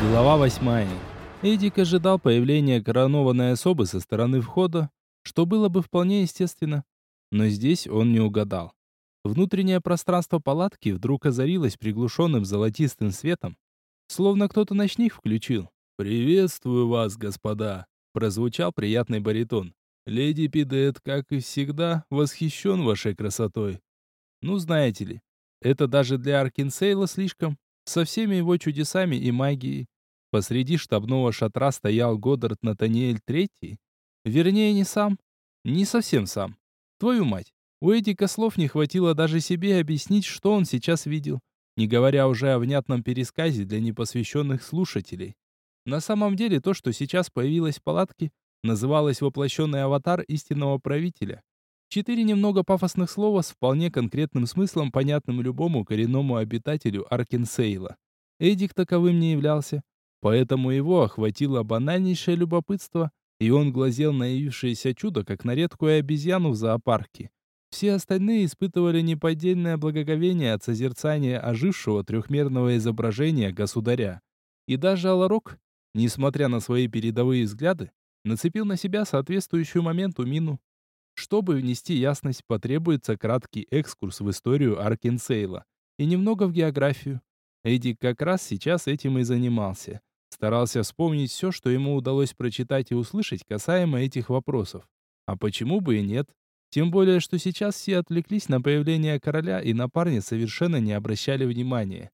Глава восьмая. Эдик ожидал появления коронованной особы со стороны входа, что было бы вполне естественно. Но здесь он не угадал. Внутреннее пространство палатки вдруг озарилось приглушенным золотистым светом, словно кто-то ночник включил. «Приветствую вас, господа!» — прозвучал приятный баритон. «Леди Пидет, как и всегда, восхищен вашей красотой». Ну, знаете ли, это даже для Аркинсейла слишком, со всеми его чудесами и магией. Посреди штабного шатра стоял Годдард Натаниэль Третий. Вернее, не сам. Не совсем сам. Твою мать. У Эдика слов не хватило даже себе объяснить, что он сейчас видел, не говоря уже о внятном пересказе для непосвященных слушателей. На самом деле то, что сейчас появилось в палатке, называлось воплощенный аватар истинного правителя. Четыре немного пафосных слова с вполне конкретным смыслом, понятным любому коренному обитателю Аркенсейла. Эдик таковым не являлся, поэтому его охватило банальнейшее любопытство, и он глазел на явившееся чудо, как на редкую обезьяну в зоопарке. Все остальные испытывали неподдельное благоговение от созерцания ожившего трехмерного изображения государя. И даже Аларок, несмотря на свои передовые взгляды, нацепил на себя соответствующую моменту мину. Чтобы внести ясность, потребуется краткий экскурс в историю Аркенсейла и немного в географию. Эдик как раз сейчас этим и занимался. Старался вспомнить все, что ему удалось прочитать и услышать касаемо этих вопросов. А почему бы и нет? Тем более, что сейчас все отвлеклись на появление короля и на парня совершенно не обращали внимания.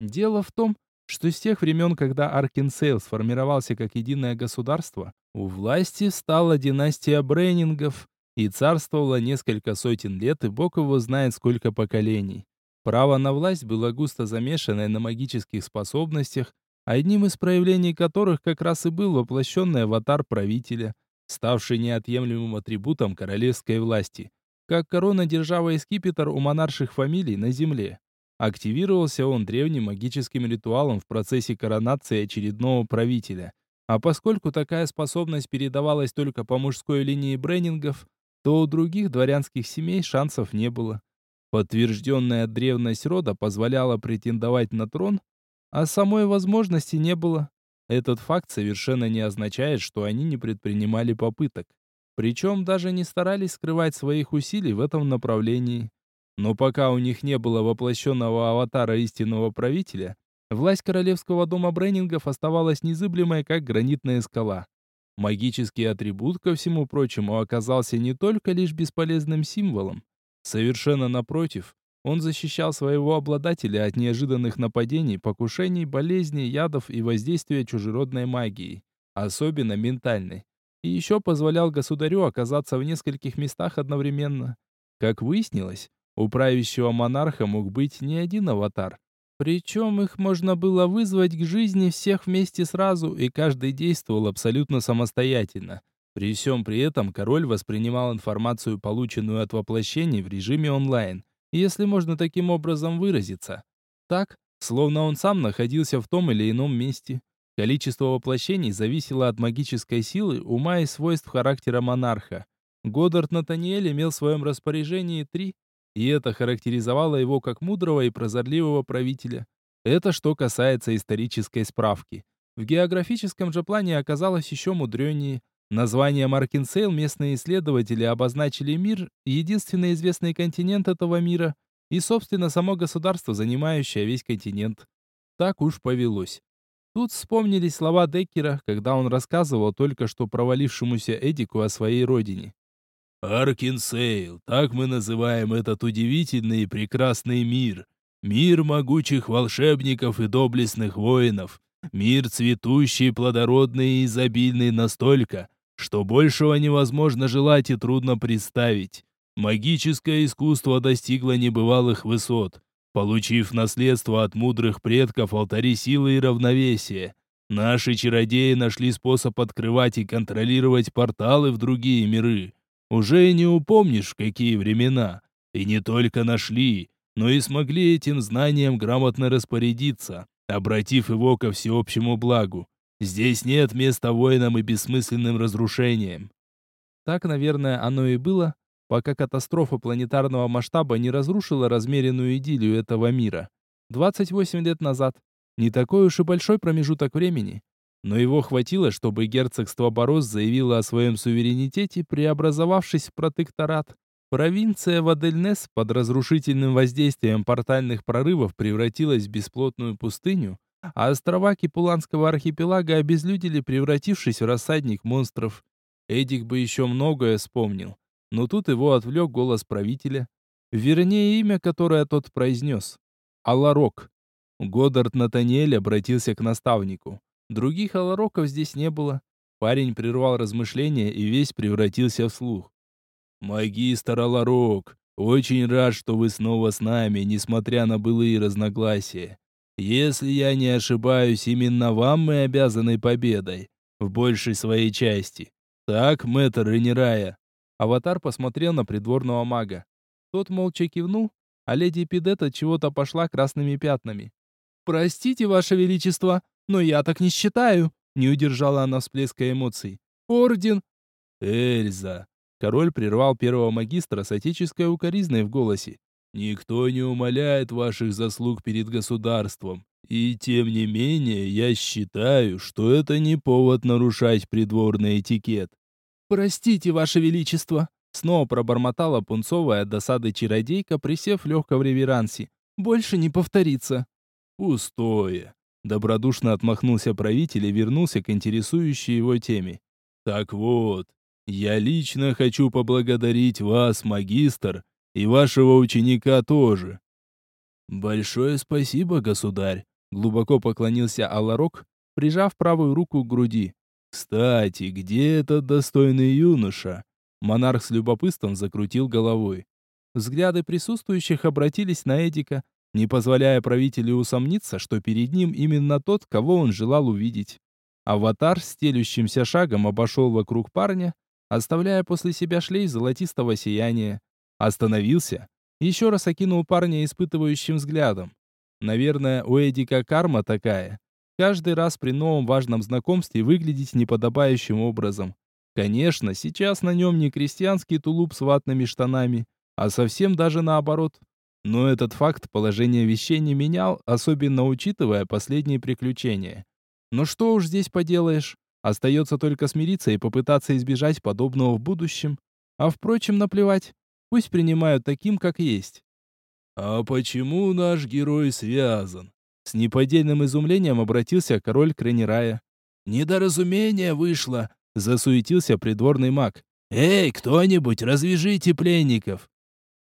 Дело в том, что с тех времен, когда Аркенсейл сформировался как единое государство, у власти стала династия Брейнингов, и царствовала несколько сотен лет, и бог его знает сколько поколений. Право на власть было густо замешанное на магических способностях, одним из проявлений которых как раз и был воплощенный аватар правителя, ставший неотъемлемым атрибутом королевской власти, как корона держава и скипетр у монарших фамилий на земле. Активировался он древним магическим ритуалом в процессе коронации очередного правителя. А поскольку такая способность передавалась только по мужской линии Бреннингов, то у других дворянских семей шансов не было. Подтвержденная древность рода позволяла претендовать на трон, а самой возможности не было. Этот факт совершенно не означает, что они не предпринимали попыток. Причем даже не старались скрывать своих усилий в этом направлении. Но пока у них не было воплощенного аватара истинного правителя, власть королевского дома Бреннингов оставалась незыблемой, как гранитная скала. Магический атрибут, ко всему прочему, оказался не только лишь бесполезным символом. Совершенно напротив, он защищал своего обладателя от неожиданных нападений, покушений, болезней, ядов и воздействия чужеродной магии, особенно ментальной. И еще позволял государю оказаться в нескольких местах одновременно. Как выяснилось, у правящего монарха мог быть не один аватар, причем их можно было вызвать к жизни всех вместе сразу, и каждый действовал абсолютно самостоятельно. При всем при этом король воспринимал информацию, полученную от воплощений, в режиме онлайн, если можно таким образом выразиться. Так, словно он сам находился в том или ином месте. Количество воплощений зависело от магической силы, ума и свойств характера монарха. Годдард Натаниэль имел в своем распоряжении три, и это характеризовало его как мудрого и прозорливого правителя. Это что касается исторической справки. В географическом же плане оказалось еще мудренее. Названием Аркинсейл местные исследователи обозначили мир, единственный известный континент этого мира, и, собственно, само государство, занимающее весь континент. Так уж повелось. Тут вспомнились слова Деккера, когда он рассказывал только что провалившемуся Эдику о своей родине. Аркинсейл, так мы называем этот удивительный и прекрасный мир. Мир могучих волшебников и доблестных воинов. Мир цветущий, плодородный и изобильный настолько, что большего невозможно желать и трудно представить. Магическое искусство достигло небывалых высот, получив наследство от мудрых предков алтари силы и равновесия. Наши чародеи нашли способ открывать и контролировать порталы в другие миры. Уже и не упомнишь, в какие времена. И не только нашли, но и смогли этим знанием грамотно распорядиться, обратив его ко всеобщему благу. Здесь нет места воинам и бессмысленным разрушениям. Так, наверное, оно и было, пока катастрофа планетарного масштаба не разрушила размеренную идиллию этого мира. 28 лет назад. Не такой уж и большой промежуток времени. Но его хватило, чтобы герцогство Борос заявило о своем суверенитете, преобразовавшись в протекторат. Провинция Вадельнес под разрушительным воздействием портальных прорывов превратилась в бесплотную пустыню, а острова Кипуланского архипелага обезлюдили, превратившись в рассадник монстров. Эдик бы еще многое вспомнил, но тут его отвлек голос правителя, вернее имя, которое тот произнес. Аларок. Годдард Натаниэль обратился к наставнику. Других алароков здесь не было. Парень прервал размышления и весь превратился в слух. «Магистр Аларок, очень рад, что вы снова с нами, несмотря на былые разногласия. Если я не ошибаюсь, именно вам мы обязаны победой, в большей своей части. Так, мэтр Ренерая?» Аватар посмотрел на придворного мага. Тот молча кивнул, а леди Пидета чего-то пошла красными пятнами. «Простите, ваше величество, но я так не считаю», не удержала она всплеска эмоций. «Орден...» «Эльза, Король прервал первого магистра с отеческой укоризной в голосе. «Никто не умаляет ваших заслуг перед государством. И тем не менее, я считаю, что это не повод нарушать придворный этикет». «Простите, ваше величество!» Снова пробормотала пунцовая от досады чародейка, присев легко в реверансе. «Больше не повторится». «Пустое!» Добродушно отмахнулся правитель и вернулся к интересующей его теме. «Так вот, я лично хочу поблагодарить вас, магистр, и вашего ученика тоже. Большое спасибо, государь, глубоко поклонился Аларок, прижав правую руку к груди. Кстати, где этот достойный юноша? Монарх с любопытством закрутил головой. Взгляды присутствующих обратились на Эдика, не позволяя правителю усомниться, что перед ним именно тот, кого он желал увидеть. Аватар стелющимся шагом обошел вокруг парня, оставляя после себя шлейф золотистого сияния. Остановился, еще раз окинул парня испытывающим взглядом. Наверное, у Эдика карма такая. Каждый раз при новом важном знакомстве выглядеть неподобающим образом. Конечно, сейчас на нем не крестьянский тулуп с ватными штанами, а совсем даже наоборот. Но этот факт положение вещей не менял, особенно учитывая последние приключения. Но что уж здесь поделаешь? Остается только смириться и попытаться избежать подобного в будущем. А впрочем, наплевать. Пусть принимают таким, как есть. «А почему наш герой связан?» С неподдельным изумлением обратился король Кренерая. «Недоразумение вышло!» — засуетился придворный маг. «Эй, кто-нибудь, развяжите пленников!»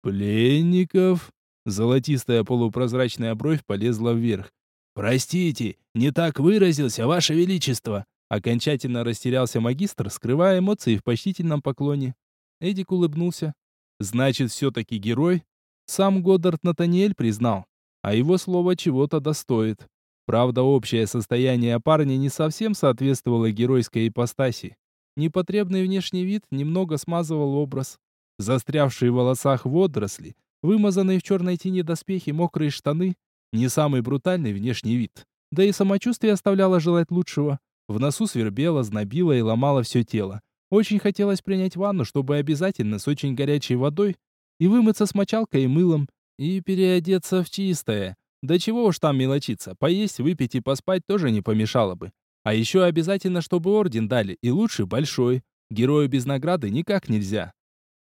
«Пленников?» Золотистая полупрозрачная бровь полезла вверх. «Простите, не так выразился, ваше величество!» Окончательно растерялся магистр, скрывая эмоции в почтительном поклоне. Эдик улыбнулся. Значит, все-таки герой? Сам Годдард Натаниэль признал. А его слово чего-то достоит. Правда, общее состояние парня не совсем соответствовало геройской ипостаси. Непотребный внешний вид немного смазывал образ. Застрявшие в волосах водоросли, вымазанные в черной тени доспехи, мокрые штаны — не самый брутальный внешний вид. Да и самочувствие оставляло желать лучшего. В носу свербело, знобило и ломало все тело. Очень хотелось принять ванну, чтобы обязательно с очень горячей водой и вымыться с мочалкой и мылом, и переодеться в чистое. Да чего уж там мелочиться, поесть, выпить и поспать тоже не помешало бы. А еще обязательно, чтобы орден дали, и лучше большой. Герою без награды никак нельзя.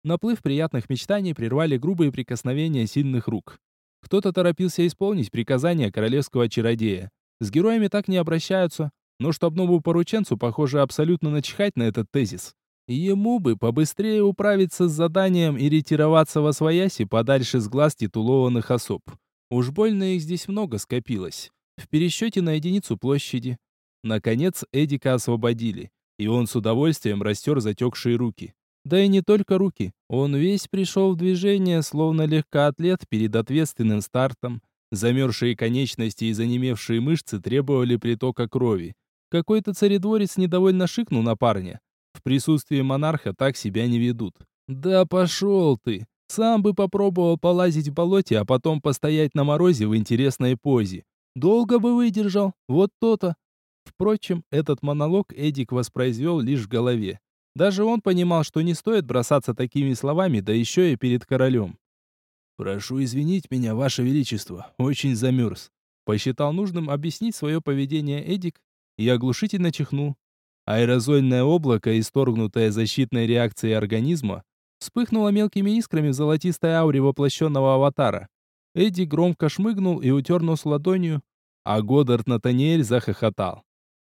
Наплыв приятных мечтаний прервали грубые прикосновения сильных рук. Кто-то торопился исполнить приказания королевского чародея. С героями так не обращаются, но штабному порученцу, похоже, абсолютно начихать на этот тезис. Ему бы побыстрее управиться с заданием и ретироваться во свояси подальше с глаз титулованных особ. Уж больно их здесь много скопилось. В пересчете на единицу площади. Наконец Эдика освободили, и он с удовольствием растер затекшие руки. Да и не только руки. Он весь пришел в движение, словно легкоатлет перед ответственным стартом. Замерзшие конечности и занемевшие мышцы требовали притока крови. Какой-то царедворец недовольно шикнул на парня. В присутствии монарха так себя не ведут. Да пошел ты! Сам бы попробовал полазить в болоте, а потом постоять на морозе в интересной позе. Долго бы выдержал, вот то-то. Впрочем, этот монолог Эдик воспроизвел лишь в голове. Даже он понимал, что не стоит бросаться такими словами, да еще и перед королем. «Прошу извинить меня, ваше величество, очень замерз. Посчитал нужным объяснить свое поведение Эдик и оглушительно чихнул. Аэрозольное облако, исторгнутое защитной реакцией организма, вспыхнуло мелкими искрами в золотистой ауре воплощенного аватара. Эдди громко шмыгнул и утер нос ладонью, а Годдард Натаниэль захохотал.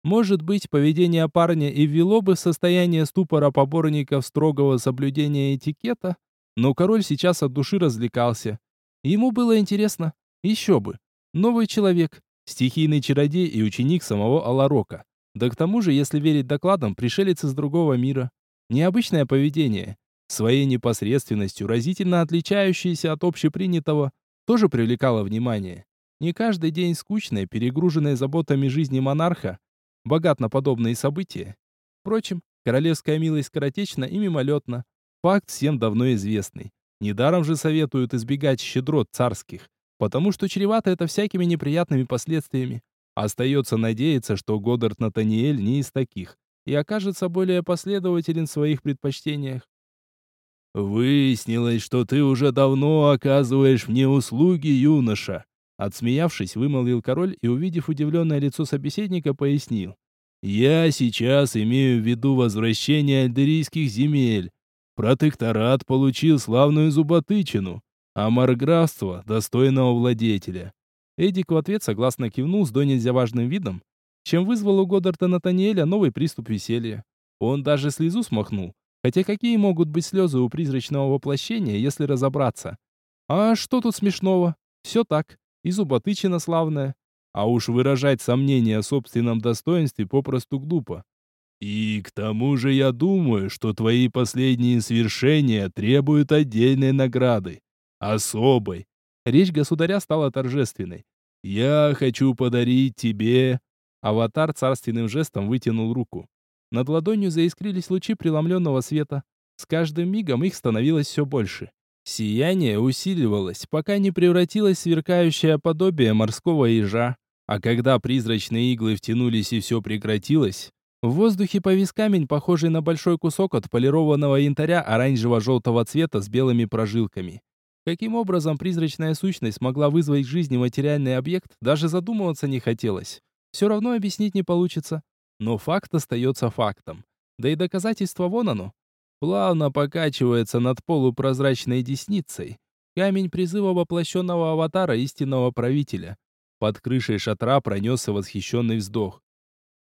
Может быть, поведение парня и ввело бы в состояние ступора поборников строгого соблюдения этикета, но король сейчас от души развлекался. Ему было интересно, еще бы. Новый человек, стихийный чародей и ученик самого Аларока. Да к тому же, если верить докладам, пришелец из другого мира. Необычное поведение, своей непосредственностью, разительно отличающееся от общепринятого, тоже привлекало внимание. Не каждый день скучной, перегруженной заботами жизни монарха, богат на подобные события. Впрочем, королевская милость скоротечна и мимолетна. Факт всем давно известный. Недаром же советуют избегать щедрот царских, потому что чревато это всякими неприятными последствиями. Остается надеяться, что Годдард Натаниэль не из таких и окажется более последователен в своих предпочтениях. «Выяснилось, что ты уже давно оказываешь мне услуги, юноша», Отсмеявшись, вымолвил король и, увидев удивленное лицо собеседника, пояснил. «Я сейчас имею в виду возвращение альдерийских земель. Протекторат получил славную зуботычину, а марграфство — достойного владетеля». Эдик в ответ согласно кивнул с до нельзя важным видом, чем вызвал у Годдарта Натаниэля новый приступ веселья. Он даже слезу смахнул, хотя какие могут быть слезы у призрачного воплощения, если разобраться? А что тут смешного? Все так и зуботычина славная. А уж выражать сомнения о собственном достоинстве попросту глупо. И к тому же я думаю, что твои последние свершения требуют отдельной награды. Особой. Речь государя стала торжественной. Я хочу подарить тебе... Аватар царственным жестом вытянул руку. Над ладонью заискрились лучи преломленного света. С каждым мигом их становилось все больше. Сияние усиливалось, пока не превратилось в сверкающее подобие морского ежа. А когда призрачные иглы втянулись и все прекратилось, в воздухе повис камень, похожий на большой кусок от полированного янтаря оранжево-желтого цвета с белыми прожилками. Каким образом призрачная сущность могла вызвать к жизни материальный объект, даже задумываться не хотелось. Все равно объяснить не получится. Но факт остается фактом. Да и доказательство вон оно плавно покачивается над полупрозрачной десницей. Камень призыва воплощенного аватара истинного правителя. Под крышей шатра пронесся восхищенный вздох.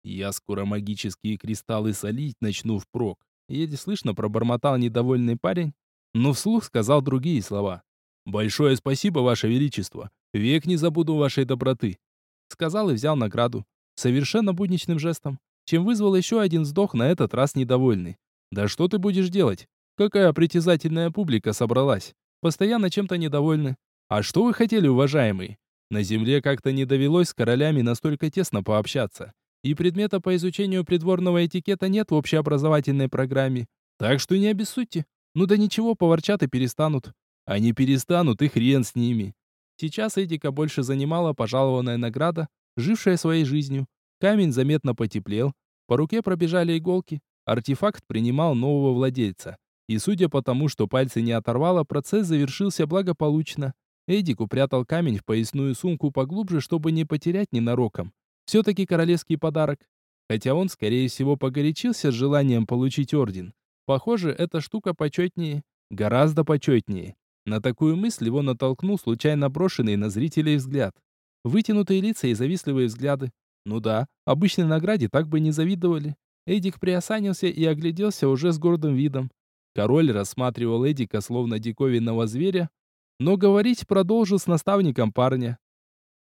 «Я скоро магические кристаллы солить начну впрок», еле слышно пробормотал недовольный парень, но вслух сказал другие слова. «Большое спасибо, Ваше Величество. Век не забуду вашей доброты», сказал и взял награду, совершенно будничным жестом, чем вызвал еще один вздох, на этот раз недовольный. Да что ты будешь делать? Какая притязательная публика собралась? Постоянно чем-то недовольны. А что вы хотели, уважаемый? На земле как-то не довелось с королями настолько тесно пообщаться. И предмета по изучению придворного этикета нет в общеобразовательной программе. Так что не обессудьте. Ну да ничего, поворчат и перестанут. Они перестанут, и хрен с ними. Сейчас Эдика больше занимала пожалованная награда, жившая своей жизнью. Камень заметно потеплел, по руке пробежали иголки, Артефакт принимал нового владельца. И судя по тому, что пальцы не оторвало, процесс завершился благополучно. Эдик упрятал камень в поясную сумку поглубже, чтобы не потерять ненароком. Все-таки королевский подарок. Хотя он, скорее всего, погорячился с желанием получить орден. Похоже, эта штука почетнее. Гораздо почетнее. На такую мысль его натолкнул случайно брошенный на зрителей взгляд. Вытянутые лица и завистливые взгляды. Ну да, обычной награде так бы не завидовали. Эдик приосанился и огляделся уже с гордым видом. Король рассматривал Эдика словно диковинного зверя, но говорить продолжил с наставником парня.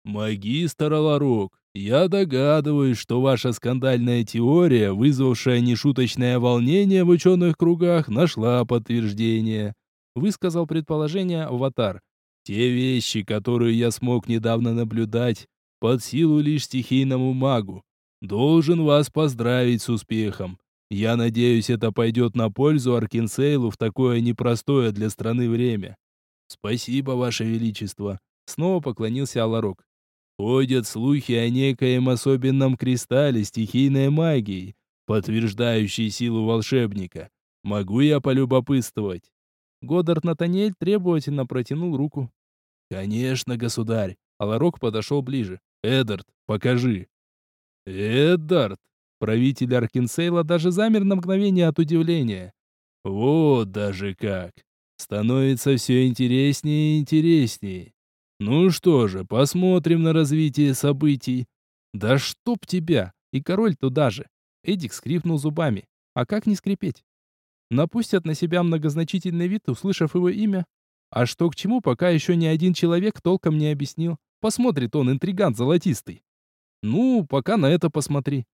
«Магистр Аларок, я догадываюсь, что ваша скандальная теория, вызвавшая нешуточное волнение в ученых кругах, нашла подтверждение», высказал предположение Аватар. «Те вещи, которые я смог недавно наблюдать, под силу лишь стихийному магу. Должен вас поздравить с успехом. Я надеюсь, это пойдет на пользу Аркинсейлу в такое непростое для страны время. Спасибо, Ваше Величество. Снова поклонился Аларок. Ходят слухи о некоем особенном кристалле стихийной магии, подтверждающей силу волшебника. Могу я полюбопытствовать? Годдард Натаниэль требовательно протянул руку. «Конечно, государь!» Аларок подошел ближе. «Эдард, покажи». «Эдард!» Правитель Аркинсейла даже замер на мгновение от удивления. «Вот даже как! Становится все интереснее и интереснее. Ну что же, посмотрим на развитие событий. Да чтоб тебя! И король туда же!» Эдик скрипнул зубами. А как не скрипеть? Напустят на себя многозначительный вид, услышав его имя. А что к чему, пока еще ни один человек толком не объяснил. Посмотрит он, интригант золотистый. Ну, пока на это посмотри.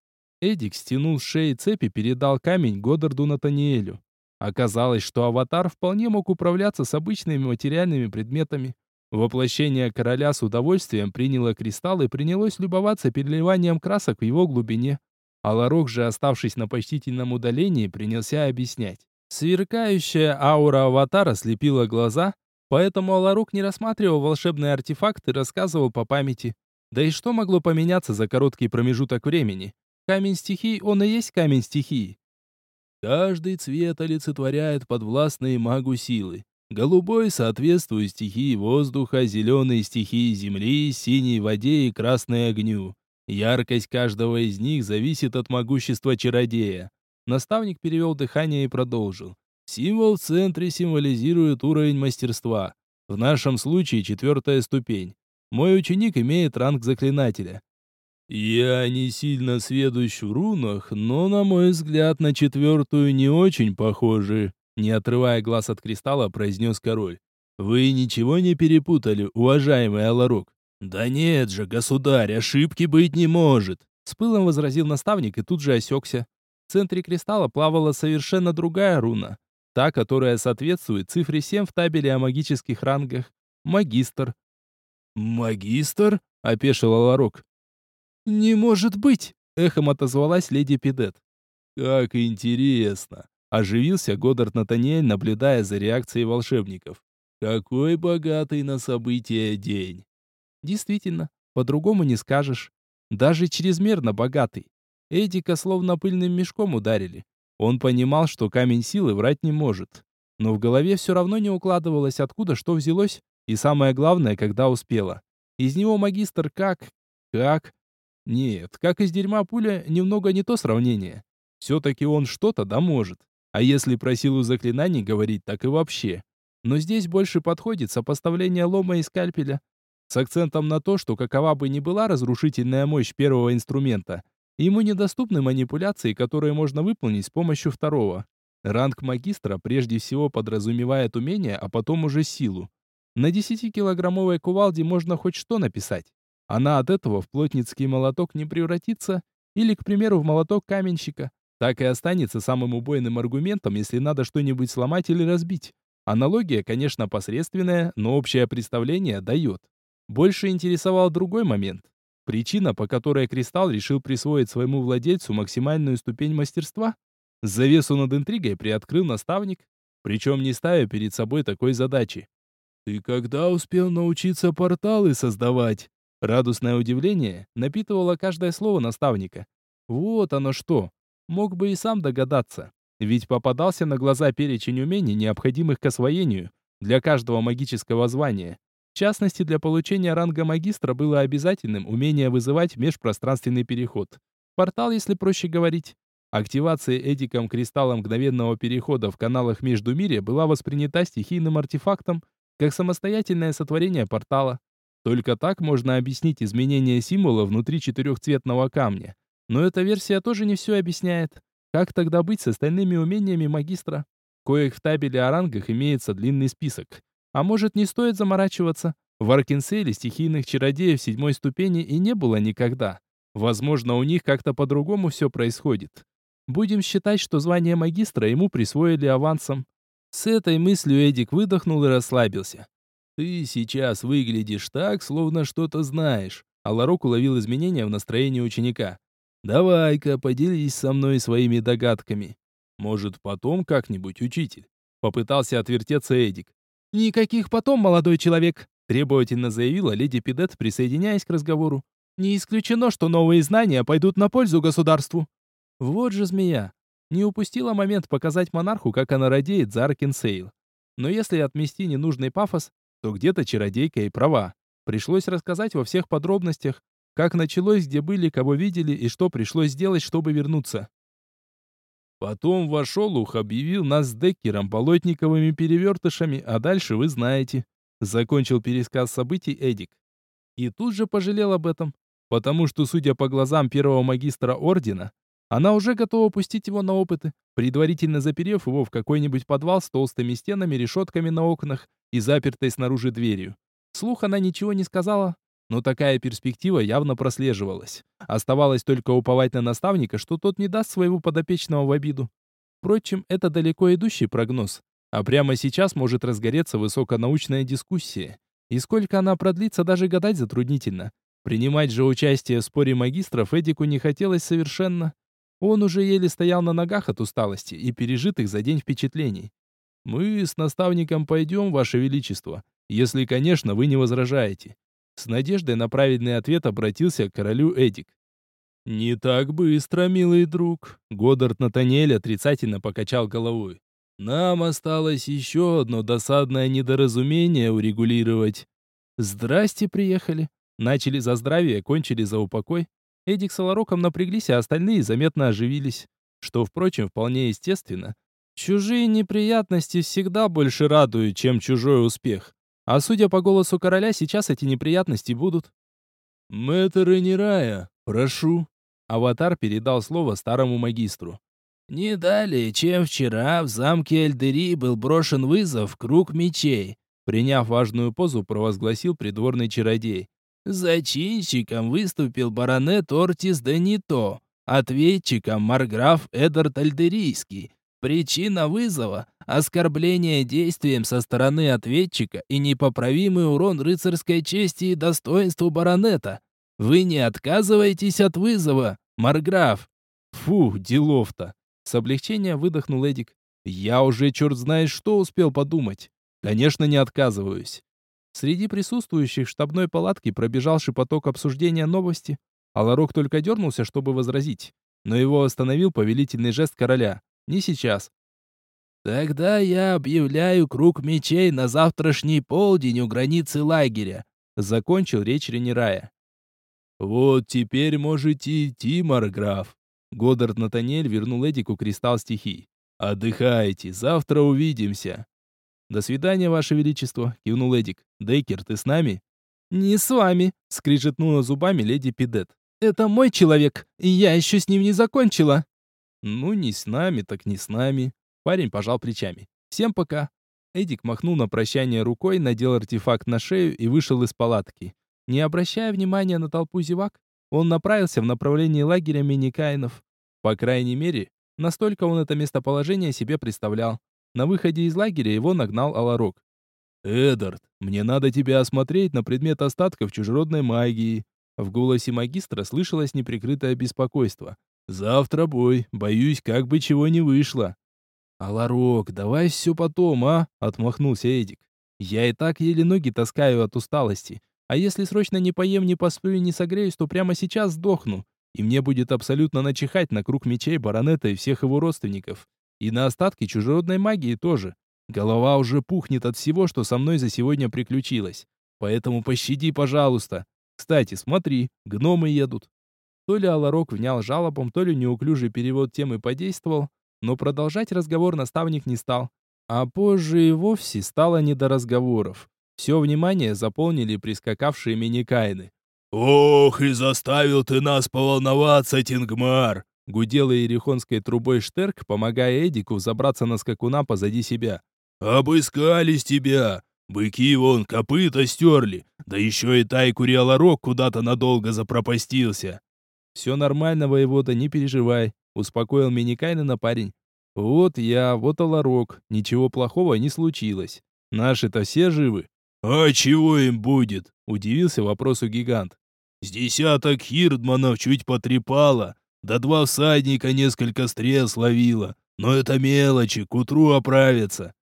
Эдик стянул с шеи цепи, передал камень Годдарду Натаниэлю. Оказалось, что аватар вполне мог управляться с обычными материальными предметами. Воплощение короля с удовольствием приняло кристалл и принялось любоваться переливанием красок в его глубине. А Ларок же, оставшись на почтительном удалении, принялся объяснять. Сверкающая аура аватара слепила глаза, поэтому Аларук не рассматривал волшебные артефакты и рассказывал по памяти. Да и что могло поменяться за короткий промежуток времени? Камень стихий, он и есть камень стихии. Каждый цвет олицетворяет подвластные магу силы. Голубой соответствует стихии воздуха, зеленый стихии земли, синий воде и красной огню. Яркость каждого из них зависит от могущества чародея. Наставник перевел дыхание и продолжил. Символ в центре символизирует уровень мастерства. В нашем случае четвертая ступень. Мой ученик имеет ранг заклинателя. Я не сильно сведущ в рунах, но, на мой взгляд, на четвертую не очень похожи. Не отрывая глаз от кристалла, произнес король. Вы ничего не перепутали, уважаемый Аларок? «Да нет же, государь, ошибки быть не может!» С пылом возразил наставник и тут же осекся. В центре кристалла плавала совершенно другая руна. Та, которая соответствует цифре 7 в табеле о магических рангах. Магистр. «Магистр?» — опешил Аларок. «Не может быть!» — эхом отозвалась леди Пидет. «Как интересно!» — оживился Годдард Натаниэль, наблюдая за реакцией волшебников. «Какой богатый на события день!» Действительно, по-другому не скажешь. Даже чрезмерно богатый. Эдика словно пыльным мешком ударили. Он понимал, что камень силы врать не может. Но в голове все равно не укладывалось, откуда что взялось, и самое главное, когда успела. Из него магистр как... как... Нет, как из дерьма пуля, немного не то сравнение. Все-таки он что-то да может. А если про силу заклинаний говорить, так и вообще. Но здесь больше подходит сопоставление лома и скальпеля, с акцентом на то, что какова бы ни была разрушительная мощь первого инструмента, ему недоступны манипуляции, которые можно выполнить с помощью второго. Ранг магистра прежде всего подразумевает умение, а потом уже силу. На 10-килограммовой кувалде можно хоть что написать. Она от этого в плотницкий молоток не превратится, или, к примеру, в молоток каменщика. Так и останется самым убойным аргументом, если надо что-нибудь сломать или разбить. Аналогия, конечно, посредственная, но общее представление дает. Больше интересовал другой момент. Причина, по которой Кристалл решил присвоить своему владельцу максимальную ступень мастерства. Завесу над интригой приоткрыл наставник, причем не ставя перед собой такой задачи. «Ты когда успел научиться порталы создавать?» Радостное удивление напитывало каждое слово наставника. Вот оно что. Мог бы и сам догадаться. Ведь попадался на глаза перечень умений, необходимых к освоению для каждого магического звания. В частности, для получения ранга магистра было обязательным умение вызывать межпространственный переход. Портал, если проще говорить. Активация Эдиком кристалла мгновенного перехода в каналах между мире была воспринята стихийным артефактом как самостоятельное сотворение портала. Только так можно объяснить изменение символа внутри четырехцветного камня. Но эта версия тоже не все объясняет. Как тогда быть с остальными умениями магистра? Коих в табеле о рангах имеется длинный список. А может, не стоит заморачиваться? В Аркинселе стихийных чародеев седьмой ступени и не было никогда. Возможно, у них как-то по-другому все происходит. Будем считать, что звание магистра ему присвоили авансом. С этой мыслью Эдик выдохнул и расслабился. «Ты сейчас выглядишь так, словно что-то знаешь», а Ларок уловил изменения в настроении ученика. «Давай-ка, поделись со мной своими догадками. Может, потом как-нибудь, учитель?» Попытался отвертеться Эдик. «Никаких потом, молодой человек», — требовательно заявила леди Пидет, присоединяясь к разговору. «Не исключено, что новые знания пойдут на пользу государству». Вот же змея. Не упустила момент показать монарху, как она радеет за Аркинсейл. Но если отмести ненужный пафос, то где-то чародейка и права. Пришлось рассказать во всех подробностях, как началось, где были, кого видели и что пришлось сделать, чтобы вернуться. Потом вошел ух, объявил нас с Деккером болотниковыми перевертышами, а дальше вы знаете. Закончил пересказ событий Эдик. И тут же пожалел об этом, потому что, судя по глазам первого магистра ордена, она уже готова пустить его на опыты, предварительно заперев его в какой-нибудь подвал с толстыми стенами, решетками на окнах и запертой снаружи дверью. Слух она ничего не сказала, но такая перспектива явно прослеживалась. Оставалось только уповать на наставника, что тот не даст своего подопечного в обиду. Впрочем, это далеко идущий прогноз. А прямо сейчас может разгореться высоконаучная дискуссия. И сколько она продлится, даже гадать затруднительно. Принимать же участие в споре магистров Эдику не хотелось совершенно. Он уже еле стоял на ногах от усталости и пережитых за день впечатлений. «Мы с наставником пойдем, Ваше Величество, если, конечно, вы не возражаете. С надеждой на правильный ответ обратился к королю Эдик. «Не так быстро, милый друг», — Годдард Натаниэль отрицательно покачал головой. «Нам осталось еще одно досадное недоразумение урегулировать». «Здрасте, приехали». Начали за здравие, кончили за упокой. Эдик с Алароком напряглись, а остальные заметно оживились. Что, впрочем, вполне естественно. Чужие неприятности всегда больше радуют, чем чужой успех. А судя по голосу короля, сейчас эти неприятности будут. «Мэтр Энирая, прошу». Аватар передал слово старому магистру. «Не далее, чем вчера в замке Эльдери был брошен вызов «Круг мечей», приняв важную позу, провозгласил придворный чародей. Зачинщиком выступил баронет Ортис Денито, ответчиком марграф Эдард Альдерийский, Причина вызова – оскорбление действием со стороны ответчика и непоправимый урон рыцарской чести и достоинству баронета. Вы не отказываетесь от вызова, Марграф. Фу, делов-то. С облегчением выдохнул Эдик. Я уже черт знает что успел подумать. Конечно, не отказываюсь. Среди присутствующих в штабной палатке пробежал шепоток обсуждения новости, а Ларок только дернулся, чтобы возразить. Но его остановил повелительный жест короля. Не сейчас. Тогда я объявляю круг мечей на завтрашний полдень у границы лагеря. Закончил речь Ренирая. Вот теперь можете идти, Марграф. Годдард Натаниэль вернул Эдику кристалл стихий. Отдыхайте, завтра увидимся. До свидания, Ваше Величество, кивнул Эдик. Дейкер, ты с нами? Не с вами, скрижетнула зубами леди Пидет. Это мой человек, и я еще с ним не закончила. Ну, не с нами, так не с нами. Парень пожал плечами. Всем пока. Эдик махнул на прощание рукой, надел артефакт на шею и вышел из палатки. Не обращая внимания на толпу зевак, он направился в направлении лагеря Миникаинов. По крайней мере, настолько он это местоположение себе представлял. На выходе из лагеря его нагнал Аларок. «Эдард, мне надо тебя осмотреть на предмет остатков чужеродной магии». В голосе магистра слышалось неприкрытое беспокойство. Завтра бой. Боюсь, как бы чего не вышло. Аларок, давай все потом, а? Отмахнулся Эдик. Я и так еле ноги таскаю от усталости. А если срочно не поем, не посплю и не согреюсь, то прямо сейчас сдохну. И мне будет абсолютно начихать на круг мечей баронета и всех его родственников. И на остатки чужеродной магии тоже. Голова уже пухнет от всего, что со мной за сегодня приключилось. Поэтому пощади, пожалуйста. Кстати, смотри, гномы едут. То ли Аларок внял жалобам, то ли неуклюжий перевод темы подействовал, но продолжать разговор наставник не стал. А позже и вовсе стало не до разговоров. Все внимание заполнили прискакавшие миникайны. «Ох, и заставил ты нас поволноваться, Тингмар!» Гудела ерехонской трубой Штерк, помогая Эдику забраться на скакуна позади себя. «Обыскались тебя! Быки вон копыта стерли, да еще и тайку Риаларок куда-то надолго запропастился!» «Все нормально, воевода, не переживай», — успокоил Миникайна парень. «Вот я, вот Аларок, ничего плохого не случилось. Наши-то все живы». «А чего им будет?» — удивился вопросу гигант. «С десяток хирдманов чуть потрепало, да два всадника несколько стрел словило. Но это мелочи, к утру оправятся».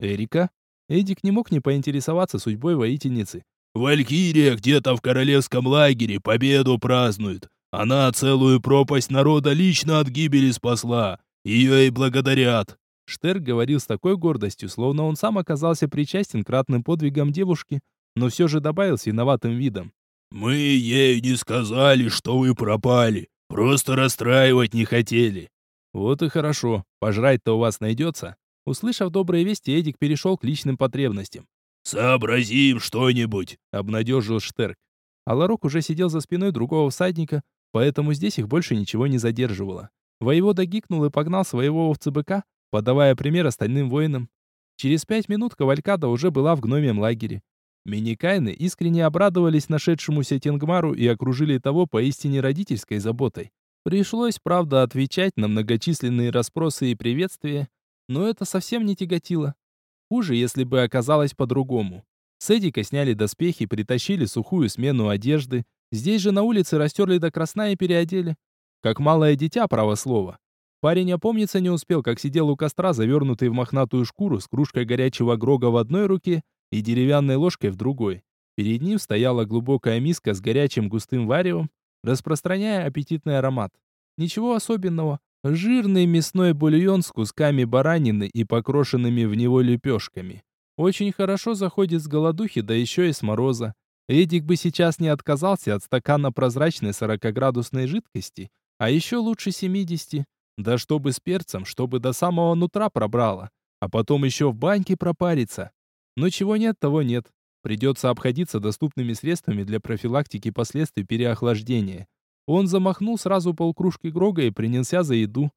«Эрика?» Эдик не мог не поинтересоваться судьбой воительницы. «Валькирия где-то в королевском лагере победу празднует. Она целую пропасть народа лично от гибели спасла. Ее и благодарят. Штерк говорил с такой гордостью, словно он сам оказался причастен к ратным подвигам девушки, но все же добавил с виноватым видом. «Мы ей не сказали, что вы пропали. Просто расстраивать не хотели». «Вот и хорошо. Пожрать-то у вас найдется». Услышав добрые вести, Эдик перешел к личным потребностям. «Сообразим что-нибудь», — обнадежил Штерк. А Ларок уже сидел за спиной другого всадника, поэтому здесь их больше ничего не задерживало. Воевода гикнул и погнал своего овцебыка, подавая пример остальным воинам. Через пять минут Кавалькада уже была в гномьем лагере. Миникайны искренне обрадовались нашедшемуся Тенгмару и окружили того поистине родительской заботой. Пришлось, правда, отвечать на многочисленные расспросы и приветствия, но это совсем не тяготило. Хуже, если бы оказалось по-другому. С Эдика сняли доспехи, притащили сухую смену одежды. Здесь же на улице растерли до красна и переодели. Как малое дитя, право слово. Парень опомниться не успел, как сидел у костра, завернутый в мохнатую шкуру, с кружкой горячего грога в одной руке и деревянной ложкой в другой. Перед ним стояла глубокая миска с горячим густым варевом, распространяя аппетитный аромат. Ничего особенного. Жирный мясной бульон с кусками баранины и покрошенными в него лепешками. Очень хорошо заходит с голодухи, да еще и с мороза. Эдик бы сейчас не отказался от стакана прозрачной 40-градусной жидкости, а еще лучше 70. Да чтобы с перцем, чтобы до самого нутра пробрало, а потом еще в баньке пропариться. Но чего нет, того нет. Придется обходиться доступными средствами для профилактики последствий переохлаждения. Он замахнул сразу полкружки Грога и принялся за еду.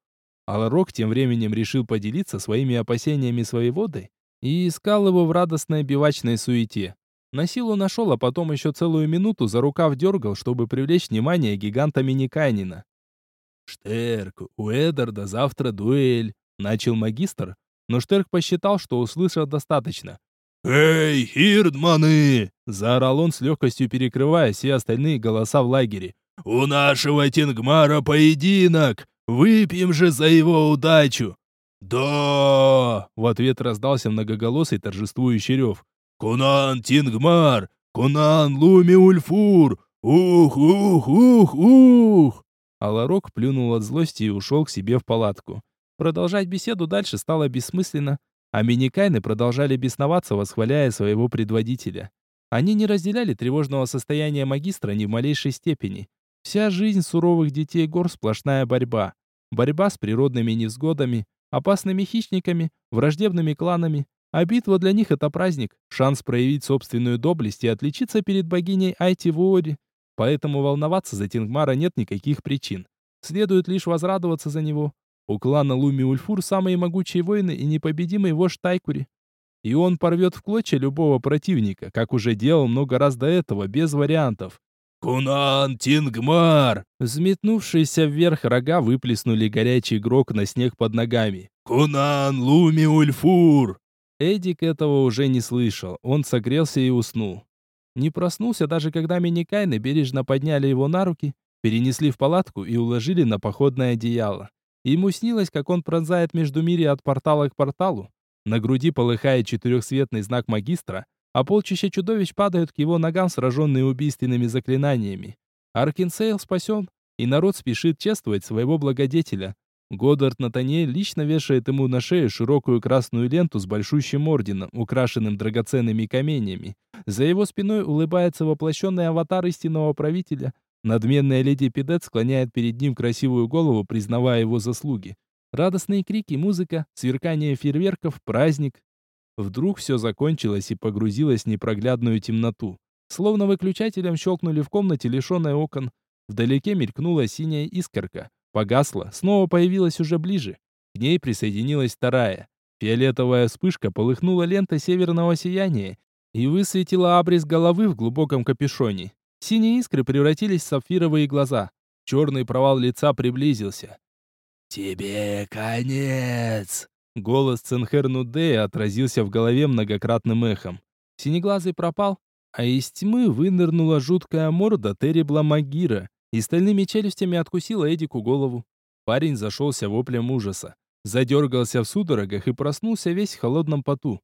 А Ларок тем временем решил поделиться своими опасениями своей водой и искал его в радостной бивачной суете. На силу нашел, а потом еще целую минуту за рукав дергал, чтобы привлечь внимание гиганта Миникайнина. «Штерк, у Эдарда завтра дуэль», — начал магистр, но Штерк посчитал, что услышал достаточно. «Эй, хирдманы!» — заорал он с легкостью перекрывая все остальные голоса в лагере. «У нашего Тингмара поединок! Выпьем же за его удачу!» «Да!» — в ответ раздался многоголосый торжествующий рев. «Кунан Тингмар! Кунан Луми Ульфур! Ух, ух, ух, ух!» Аларок плюнул от злости и ушел к себе в палатку. Продолжать беседу дальше стало бессмысленно, а миникайны продолжали бесноваться, восхваляя своего предводителя. Они не разделяли тревожного состояния магистра ни в малейшей степени. Вся жизнь суровых детей гор сплошная борьба. Борьба с природными невзгодами, опасными хищниками, враждебными кланами. А битва для них это праздник, шанс проявить собственную доблесть и отличиться перед богиней Айти Вуори. Поэтому волноваться за Тингмара нет никаких причин. Следует лишь возрадоваться за него. У клана Луми Ульфур самые могучие воины и непобедимый вождь Тайкури. И он порвет в клочья любого противника, как уже делал много раз до этого, без вариантов. «Кунан Тингмар!» Взметнувшиеся вверх рога выплеснули горячий грок на снег под ногами. «Кунан Луми Ульфур!» Эдик этого уже не слышал, он согрелся и уснул. Не проснулся даже когда миникайны бережно подняли его на руки, перенесли в палатку и уложили на походное одеяло. Ему снилось, как он пронзает между мири от портала к порталу. На груди полыхает четырехсветный знак магистра, а полчища чудовищ падают к его ногам, сраженные убийственными заклинаниями. Аркинсейл спасен, и народ спешит чествовать своего благодетеля. Годдард Натаниэль лично вешает ему на шею широкую красную ленту с большущим орденом, украшенным драгоценными каменьями. За его спиной улыбается воплощенный аватар истинного правителя. Надменная леди Пидет склоняет перед ним красивую голову, признавая его заслуги. Радостные крики, музыка, сверкание фейерверков, праздник. Вдруг все закончилось и погрузилось в непроглядную темноту. Словно выключателем щелкнули в комнате, лишенной окон. Вдалеке мелькнула синяя искорка. Погасла, снова появилась уже ближе. К ней присоединилась вторая. Фиолетовая вспышка полыхнула лентой северного сияния и высветила обрез головы в глубоком капюшоне. Синие искры превратились в сапфировые глаза. Черный провал лица приблизился. «Тебе конец!» Голос Ценхернудея отразился в голове многократным эхом. Синеглазый пропал, а из тьмы вынырнула жуткая морда Теребла Магира и стальными челюстями откусила Эдику голову. Парень зашелся воплем ужаса, задергался в судорогах и проснулся весь в холодном поту.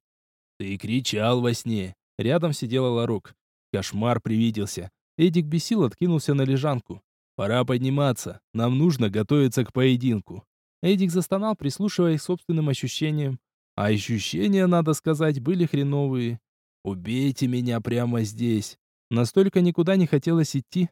«Ты кричал во сне!» Рядом сидела Ларок. Кошмар привиделся. Эдик бесил откинулся на лежанку. «Пора подниматься. Нам нужно готовиться к поединку». Эдик застонал, прислушиваясь к собственным ощущениям. А ощущения, надо сказать, были хреновые. Убейте меня прямо здесь. Настолько никуда не хотелось идти,